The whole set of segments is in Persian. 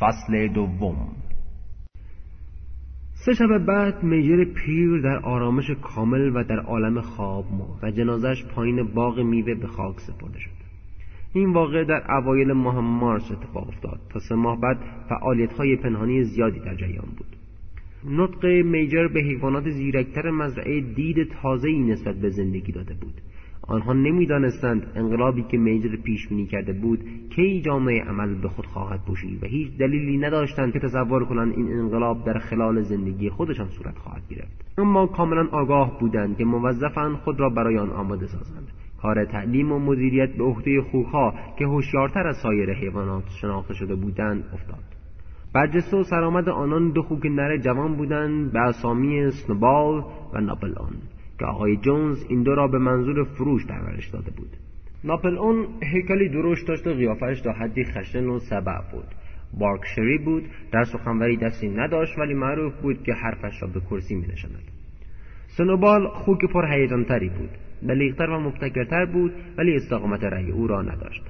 فصل دوم. سه شب بعد میجر پیر در آرامش کامل و در عالم خواب مرد و جنازش پایین باغ میوه به خاک سپرده شد. این واقع در اوایل ماه مارس اتفاق افتاد. تا سه ماه بعد فعالیت های پنهانی زیادی در جریان بود. نطق میجر به حیوانات زیرکتر مزرعه دید تازه‌ای نسبت به زندگی داده بود. آنها نمی‌دانستند انقلابی که میجر پیش بینی کرده بود کی جامعه عمل به خود خواهد پوشید و هیچ دلیلی نداشتند که تصور کنند این انقلاب در خلال زندگی خودشان صورت خواهد گرفت. اما کاملا آگاه بودند که موظفند خود را برای آن آماده سازند. کار تعلیم و مدیریت به عهده خوکها که هوشیارتر از سایر حیوانات شناخته شده بودند افتاد. برجسته و سرآمد آنان دو خوک نر جوان بودند به اسامی سنوبال و ناپلئون که آقای جونز این دو را به منظور فروش پرورش داده بود. ناپلئون هیکلی درشت داشت و قیافش تا حدی خشن و سبع بود. بارکشری بود در سخنوری دستی نداشت ولی معروف بود که حرفش را به کرسی می نشند. سنوبال خوک پر هیجانتری بود. بلیغتر و مبتکرتر بود ولی استقامت رأی او را نداشت.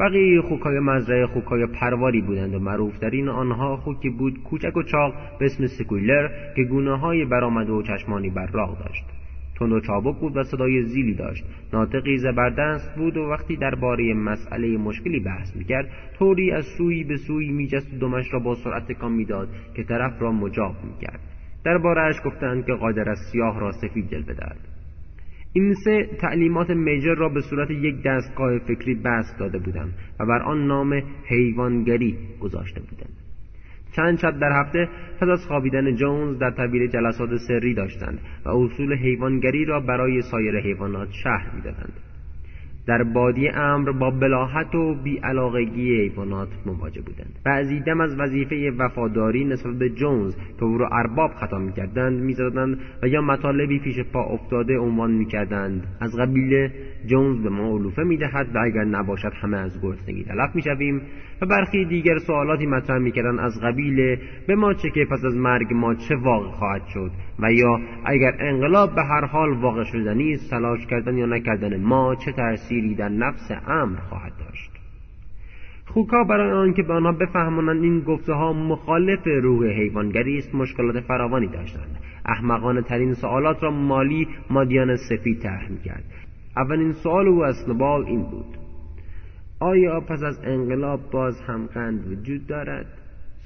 بقیه خوکای مزرعه خوکای پرواری بودند و معروفترین آنها خوکی بود کوچک و چاق به اسم سکویلر که گونه های برآمده و چشمانی براق داشت. تند و چابک بود و صدای زیلی داشت. ناطقی زبردست بود و وقتی درباره مسئله مشکلی بحث می‌کرد طوری از سوی به سوی میجست و دمش را با سرعت تکان می‌داد که طرف را مجاب می‌کرد. دربارهاش گفتند که قادر از سیاه را سفید جلوه دهد. این سه تعلیمات میجر را به صورت یک دستگاه فکری بست داده بودند و بر آن نام حیوانگری گذاشته بودند. چند شب در هفته پس از خوابیدن جونز در طویل جلسات سری داشتند و اصول حیوانگری را برای سایر حیوانات شهر می‌دادند. در بادی امر با بلاحت و بیعلاقگی حیوانات مواجه بودند. بعضی دم از وظیفه وفاداری نسبت به جونز که او را ارباب خطا می‌کردند می‌زدند و یا مطالبی پیش پا افتاده عنوان می‌کردند. از قبیل جونز به ما علوفه می‌دهد و اگر نباشد همه از گرسنگی تلف می‌شویم و برخی دیگر سوالاتی مطرح می‌کردند. از قبیل به ما چه که پس از مرگ ما چه واقع خواهد شد؟ و یا اگر انقلاب به هر حال واقع شدنی است تلاش کردن یا نکردن ما چه تأثیری در نفس امر خواهد داشت؟ خوکا برای آنکه به آنها بفهمانند این گفته ها مخالف روح حیوانگری است مشکلات فراوانی داشتند. احمقانه ترین سوالات را مالی مادیان سفید طرح می‌کرد اولین سوال او از نبال این بود. آیا پس از انقلاب باز هم قند وجود دارد؟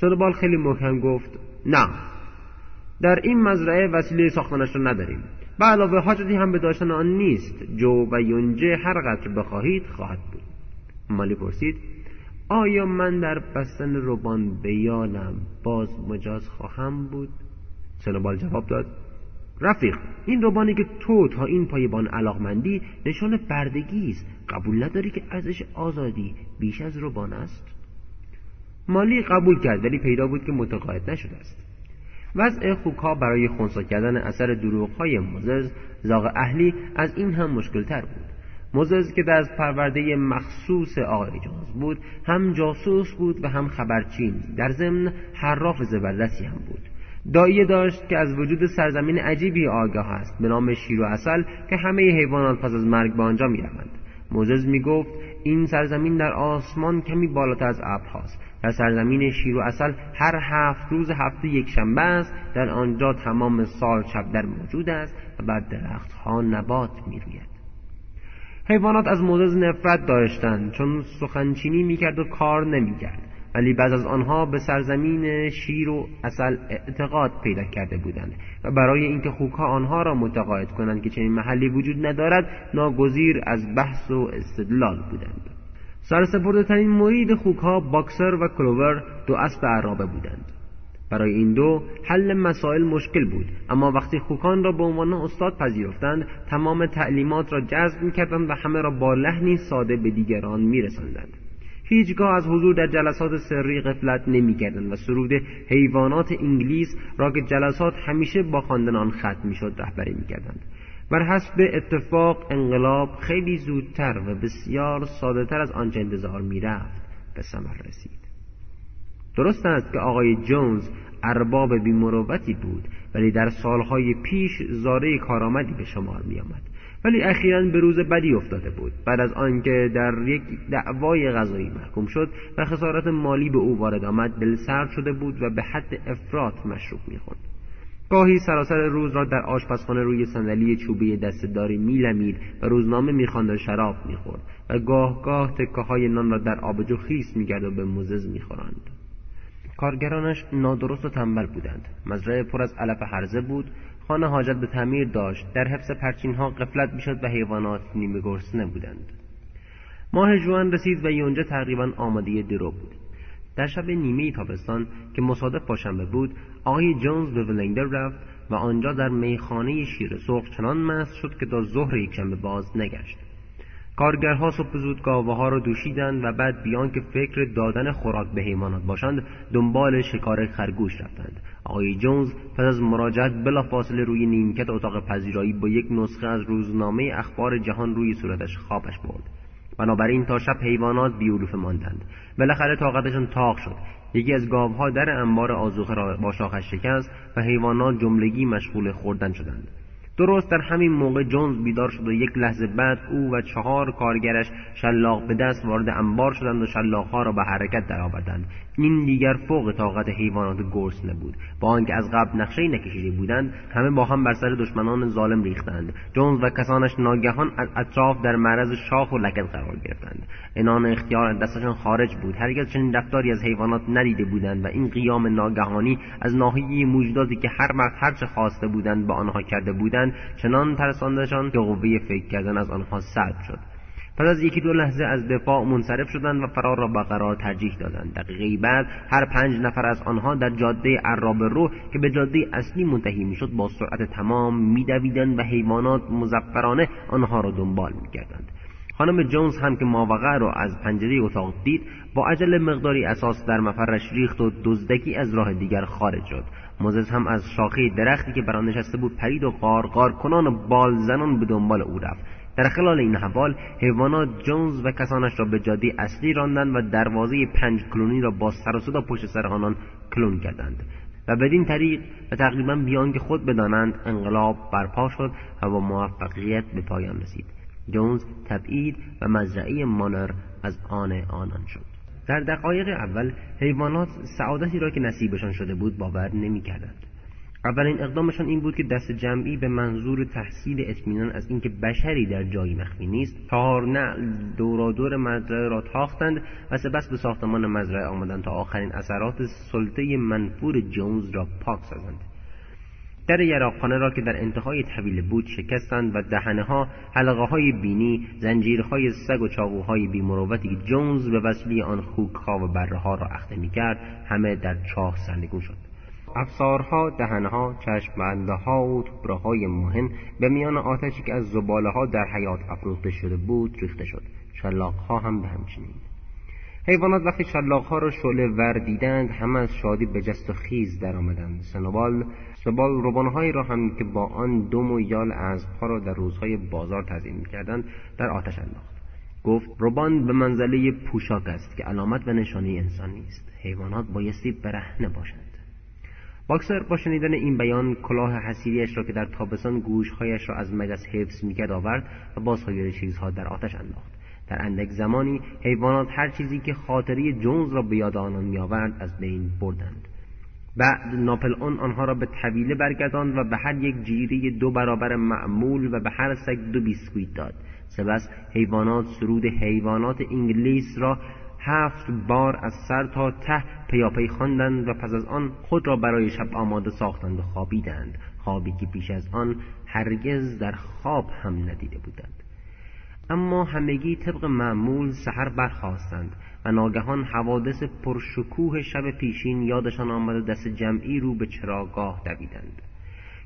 سنوبال خیلی محکم گفت نه. در این مزرعه وسیله ساختنش را نداریم. به علاوه حاجتی هم به داشتن آن نیست. جو و یونجه هر قدر بخواهید خواهد بود. مالی پرسید آیا من در بستن روبان به یالم باز مجاز خواهم بود؟ سنوبال جواب داد رفیق این روبانی که تو تا این پایبان علاقمندی نشان بردگی است. قبول نداری که ارزش آزادی بیش از روبان است؟ مالی قبول کرد ولی پیدا بود که متقاعد نشده است. وضع خوکها برای خونسا کردن اثر دروغهای موزز زاغ اهلی از این هم مشکلتر بود. موزز که در پرورده مخصوص آقای جونز بود هم جاسوس بود و هم خبرچین. در ضمن حراف زبردستی هم بود. دایی داشت که از وجود سرزمین عجیبی آگاه است به نام شیر و اصل که همه حیوانات پس از مرگ به آنجا می‌روند. موزز می‌گفت این سرزمین در آسمان کمی بالاتر از ابرهاست. و سرزمین شیر و اصل هر هفت روز هفته یک شنبه است. در آنجا تمام سال شب در موجود است و بر درختها نبات می‌روید. حیوانات از موزز نفرت داشتند چون سخنچینی می‌کرد و کار نمی‌کرد. ولی بعض از آنها به سرزمین شیر و اصل اعتقاد پیدا کرده بودند و برای اینکه خوکها آنها را متقاعد کنند که چنین محلی وجود ندارد ناگزیر از بحث و استدلال بودند. سرسپرده ترین مرید خوکها باکسر و کلوور دو اسب عرابه بودند. برای این دو حل مسائل مشکل بود اما وقتی خوکان را به عنوان استاد پذیرفتند تمام تعلیمات را جذب می‌کردند و همه را با لحنی ساده به دیگران میرساندند. هیچگاه از حضور در جلسات سری غفلت نمی‌کردند و سرود حیوانات انگلیس را که جلسات همیشه با خواندن آن ختم می‌شد رهبری می‌کردند. بر حسب اتفاق انقلاب خیلی زودتر و بسیار سادهتر از آنچه انتظار می‌رفت به ثمر رسید. درست است که آقای جونز ارباب بیمروتی بود ولی در سالهای پیش زاره کارآمدی به شمار میآمد. ولی اخیرا به روز بدی افتاده بود. بعد از آنکه در یک دعوای غذایی محکوم شد و خسارت مالی به او وارد آمد دل سرد شده بود و به حد افراط مشروب می‌خورد. گاهی سراسر روز را در آشپزخانه روی صندلی چوبی دستداری میلمید و روزنامه می‌خواند و شراب می‌خورد و گاه گاه تکه های نان را در آبجو خیس میگرد و به مزز می‌خورند کارگرانش نادرست و تنبل بودند. مزرعه پر از علف هرزه بود. خانه حاجت به تعمیر داشت. در حفظ پرچینها قفلت می‌شد و حیوانات نیمه گرسنه بودند. ماه جوان رسید و یونجه تقریبا آماده درو بود. در شب نیمه تابستان که مصادف با شنبه بود آقای جونز به ولنگدر رفت و آنجا در میخانه شیر سرخ چنان مست شد که تا ظهر یکشنبه باز نگشت. کارگرها صبح زود گاوه ها را دوشیدند و بعد بیان که فکر دادن خوراک به حیوانات باشند دنبال شکار خرگوش رفتند. آقای جونز پس از مراجعت بلافاصله روی نیمکت اتاق پذیرایی با یک نسخه از روزنامه اخبار جهان روی صورتش خوابش برد. بنابراین تا شب حیوانات بیولوفه ماندند. بالاخره طاقتشان تاق شد. یکی از گاوها در انبار آزوخه را با شاخش شکست و حیوانات جملگی مشغول خوردن شدند. درست در همین موقع جونز بیدار شد و یک لحظه بعد او و چهار کارگرش شلاق به دست وارد انبار شدند و شلاقها را به حرکت درآوردند. این دیگر فوق طاقت حیوانات گرسنه بود با آنکه از قبل نقشه نکشیده بودند همه با هم بر سر دشمنان ظالم ریختند. جونز و کسانش ناگهان از اطراف در معرض شاخ و لگد قرار گرفتند. انان اختیار دستشان خارج بود. هرگز چنین رفتاری از حیوانات ندیده بودند و این قیام ناگهانی از ناحیه موجوداتی که هر وقت هرچه خواسته بودند به آنها کرده بودند چنان ترساندشان که قوه فکر کردن از آنها سلب شد. پس از یکی دو لحظه از دفاع منصرف شدند و فرار را قرار ترجیح دادند. دقیقه بعد هر پنج نفر از آنها در جاده عراب رو که به جاده اصلی منتهی می‌شد با سرعت تمام میدویدند و حیوانات مزفرانه آنها را دنبال می‌کردند. خانم جونز هم که ماوقع را از پنجره اتاق دید با عجل مقداری اساس در مفرش ریخت و دزدکی از راه دیگر خارج شد. موزس هم از شاخه درختی که بر آن نشسته بود پرید و قارقار کنان و بال زنان به دنبال او رفت. در خلال این حوال حیوانات جونز و کسانش را به جاده اصلی راندند و دروازه پنج کلونی را با سر و صدا پشت سر آنان کلون کردند. و بدین طریق و تقریبا بیان که خود بدانند انقلاب برپا شد و با موفقیت به پایان رسید. جونز تبعید و مزرعه مانر از آن آنان شد. در دقایق اول حیوانات سعادتی را که نصیبشان شده بود باور نمی‌کردند. اولین اقدامشان این بود که دست جمعی به منظور تحصیل اطمینان از اینکه بشری در جایی مخفی نیست چهار نعل دورادور مزرعه را تاختند و سپس به ساختمان مزرعه آمدند تا آخرین اثرات سلطه منفور جونز را پاک سازند. در یراقخانه را که در انتهای طویل بود شکستند و دهنه ها حلقه های بینی زنجیرهای سگ و چاقوهای بیمروتی که جونز به وسیله آن خوکها و بره ها را اخته می کرد همه در چاه سرنگون شد. افسارها دهنها چشمبنده ها و توبره های مهم به میان آتشی که از زباله ها در حیات افروخته شده بود ریخته شد. شلاق ها هم به همچنین. حیوانات وقتی شلاق ها را شعله ور دیدند همه از شادی به جست و خیز در آمدند سنوبال سبال روبانهایی را هم که با آن دم و یال اسبها را در روزهای بازار تزیین می‌کردند در آتش انداخت. گفت روبان به منزله پوشاک است که علامت و نشانه انسان نیست. حیوانات بایستی برهنه باشند. باکسر با شنیدن این بیان کلاه حسیریش را که در تابستان گوشهایش را از مگس حفظ می‌کرد آورد و با سایر چیزها در آتش انداخت. در اندک زمانی حیوانات هر چیزی که خاطری جونز را به یاد آنان میآورد از بین بردند. بعد ناپل اون آنها را به طویله برگرداند و به هر یک جیره دو برابر معمول و به هر سگ دو بیسکویت داد. سپس حیوانات سرود حیوانات انگلیس را هفت بار از سر تا ته پیاپی خواندند و پس از آن خود را برای شب آماده ساختند و خوابیدند. خوابی که پیش از آن هرگز در خواب هم ندیده بودند. اما همگی طبق معمول سحر برخواستند و ناگهان حوادث پرشکوه شب پیشین یادشان آمد و دست جمعی رو به چراگاه دویدند.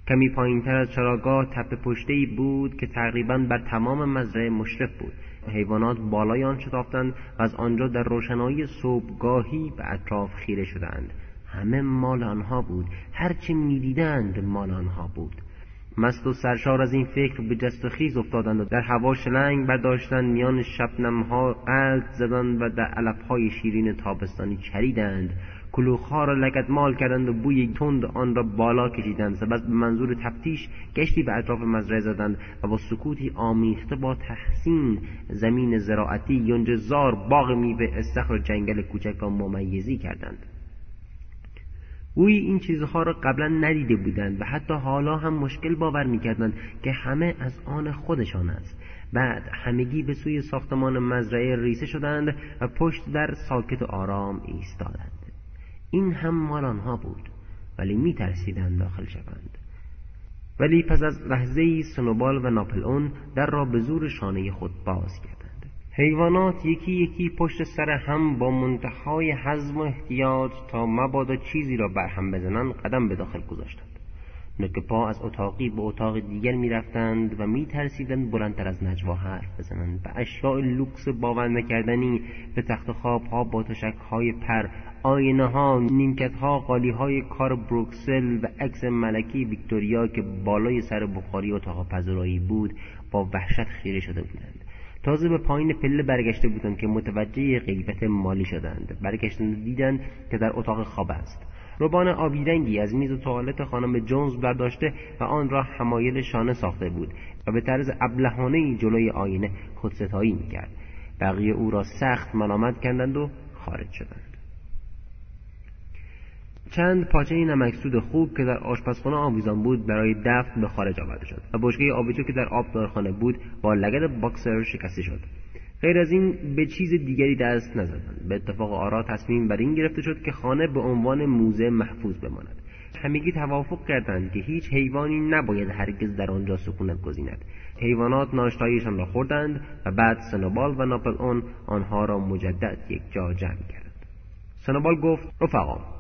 کمی پایینتر از چراگاه تپه پشته بود که تقریبا بر تمام مزرعه مشرف بود. حیوانات بالای آن شتافتند و از آنجا در روشنایی صبحگاهی به اطراف خیره شدند همه مال آنها بود. هرچه می‌دیدند مال آنها بود. مست و سرشار از این فکر به جست و خیز افتادند و در هوا شلنگ برداشتند میان شبنمها قلط زدند و در علفهای شیرین تابستانی چریدند. کلوخها را لگت مال کردند و بوی تند آن را بالا کشیدند. سپس به منظور تفتیش گشتی به اطراف مزرعه زدند و با سکوتی آمیخته با تحسین زمین زراعتی یونجزار باغ میوه استخر جنگل کوچک را ممیزی کردند. گویی این چیزها را قبلا ندیده بودند و حتی حالا هم مشکل باور می‌کردند که همه از آن خودشان است. بعد همگی به سوی ساختمان مزرعه ریسه شدند و پشت در ساکت و آرام ایستادند. این هم مال آنها بود ولی می ترسیدند داخل شوند. ولی پس از لحظه ای سنوبال و ناپلئون در را به زور شانه خود باز کردند حیوانات یکی یکی پشت سر هم با منتهای حزم و احتیاط تا مبادا چیزی را برهم بزنند قدم به داخل گذاشتند. نوک پا از اتاقی به اتاق دیگر می‌رفتند و میترسیدند بلندتر از نجوا حرف بزنند. و اشیاء لوکس باور نکردنی به تخت خواب ها با تشک های پر آینه ها نیمکت ها قالی های کار بروکسل و عکس ملکی ویکتوریا که بالای سر بخاری اتاق پذورایی بود با وحشت خیره شده بودند. تازه به پایین پله برگشته بودند که متوجه غیبت مالی شدند. برگشتند دیدند که در اتاق خواب است. روبان آبی از میز توالت خانم جونز برداشته و آن را حمایل شانه ساخته بود و به طرز ابلهانه جلوی آینه خودستایی می‌کرد. بقیه او را سخت ملامت کردند و خارج شدند. چند پاچه نمکسود خوب که در آشپزخانه آویزان بود برای دفن به خارج آورده شد و بشکه آبجو که در آبدارخانه بود با لگد باکسر شکسته شد. غیر از این به چیز دیگری دست نزدند. به اتفاق آرا تصمیم بر این گرفته شد که خانه به عنوان موزه محفوظ بماند. همگی توافق کردند که هیچ حیوانی نباید هرگز در آنجا سکونت گزیند. حیوانات ناشتایشان را خوردند و بعد سنوبال و ناپل اون آنها را مجدد یک جا جمع کردند. سنوبال گفت رفقا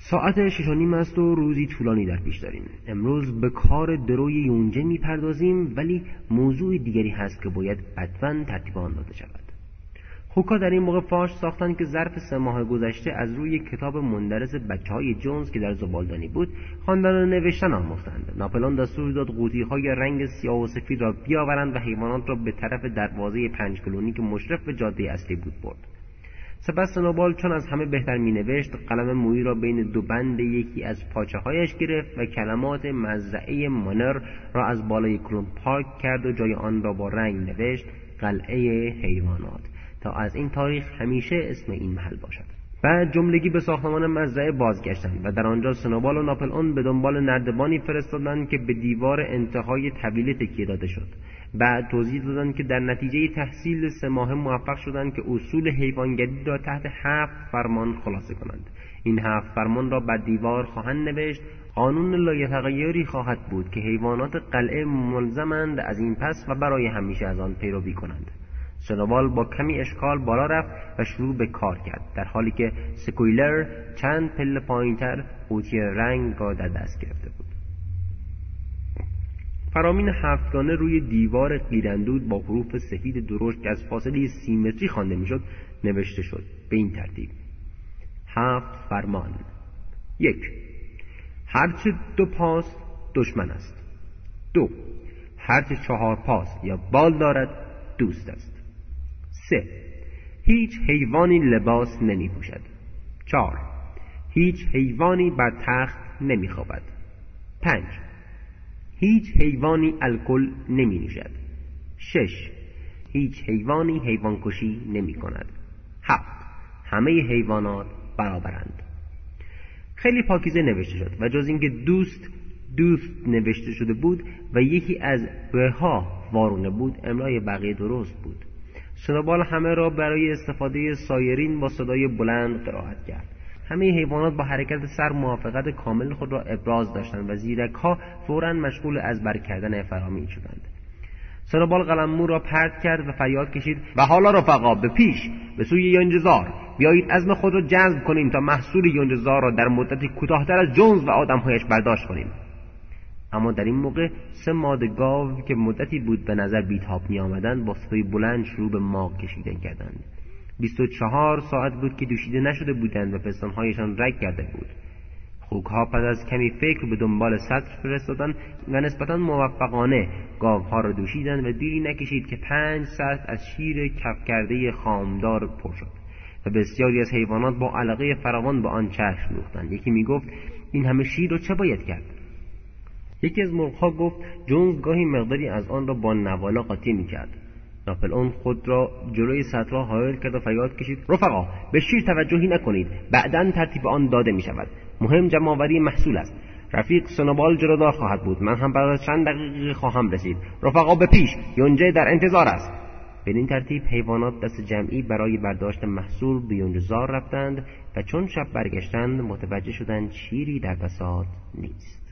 ساعت شش و نیم است و روزی طولانی در پیش داریم. امروز به کار دروی یونجه می‌پردازیم ولی موضوع دیگری هست که باید بدون ترتیب آن داده شود. خوکا در این موقع فاش ساختند که ظرف سه ماه گذشته از روی کتاب مندرس بچه های جونز که در زبالدانی بود خواندن و نوشتن آموختند. ناپلون دستور داد قوطی های رنگ سیاه و سفید را بیاورند و حیوانات را به طرف دروازه پنج کلونی که مشرف به جاده اصلی بود برد. سپس سنوبال چون از همه بهتر می نوشت قلم مویی را بین دو بند یکی از پاچه هایش گرفت و کلمات مزرعه مانر را از بالای کلون پارک کرد و جای آن را با رنگ نوشت قلعه حیوانات. تا از این تاریخ همیشه اسم این محل باشد. بعد جملگی به ساختمان مزرعه بازگشتند و در آنجا سنوبال و ناپل اون به دنبال نردبانی فرستادند که به دیوار انتهای طویله تکیه داده شد. بعد توضیح دادند که در نتیجه تحصیل سه ماه موفق شدند که اصول حیوانگری را تحت هفت فرمان خلاصه کنند. این هفت فرمان را بر دیوار خواهند نوشت. قانون لایتغیری خواهد بود که حیوانات قلعه ملزمند از این پس و برای همیشه از آن پیروی کنند. سنوال با کمی اشکال بالا رفت و شروع به کار کرد در حالی که سکویلر چند پله پایینتر قوطی رنگ را در دست گرفته بود. فرامین هفتگانه روی دیوار قیراندود با حروف سفید درشت که از فاصله سیمتری خوانده می‌شد نوشته شد. به این ترتیب. هفت فرمان. یک. هرچه دو پاس دشمن است. دو. هرچه چهار پاس یا بال دارد دوست است. سه. هیچ حیوانی لباس نمی پوشد چهار. هیچ حیوانی بر تخت نمی خوابد پنج. هیچ حیوانی الکل نمی نوشد. شش هیچ حیوانی حیوان کشی نمی کند. هفت همه حیوانات برابرند. خیلی پاکیزه نوشته شد و جز اینکه دوست دوست نوشته شده بود و یکی از ها وارونه بود املای بقیه درست بود. سنوبال همه را برای استفاده سایرین با صدای بلند قرائت کرد. همه حیوانات با حرکت سر موافقت کامل خود را ابراز داشتند و زیرک ها فورا مشغول از بر کردن فرامین شدند. سنوبال قلممو را پرت کرد و فریاد کشید و حالا رفقا به پیش به سوی یونجزار. بیایید عزم خود را جذب کنیم تا محصول یونجزار را در مدتی کوتاهتر از جونز و آدمهایش برداشت کنیم. اما در این موقع سه ماده گاو که مدتی بود به نظر بیتاب می آمدند با صدای بلند شروع به ماغ کشیدن کردند. بیست و چهار ساعت بود که دوشیده نشده بودند و پستانهایشان رگ کرده بود. خوکها پس از کمی فکر به دنبال سطر فرستادند و نسبتا موفقانه گاوها را دوشیدند و دیری نکشید که پنج سطر از شیر کف کرده خامدار پر شد و بسیاری از حیوانات با علاقه فراوان به آن چشم دوختند یکی می‌گفت این همه شیر رو چه باید کرد؟ یکی از مرغها گفت جونز گاهی مقداری از آن را با نوالا قاطی می‌کرد. ناپل خود را جلوی سطرها حایل کرد و فریاد کشید رفقا به شیر توجهی نکنید. بعدا ترتیب آن داده می شود مهم جمعآوری محصول است. رفیق سنوبال جلودار خواهد بود. من هم بعد چند دقیقه خواهم رسید. رفقا به پیش. یونجه در انتظار است. بدین ترتیب حیوانات دست جمعی برای برداشت محصول به یونجزار رفتند و چون شب برگشتند متوجه شدند شیری در بساط نیست.